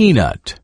peanut.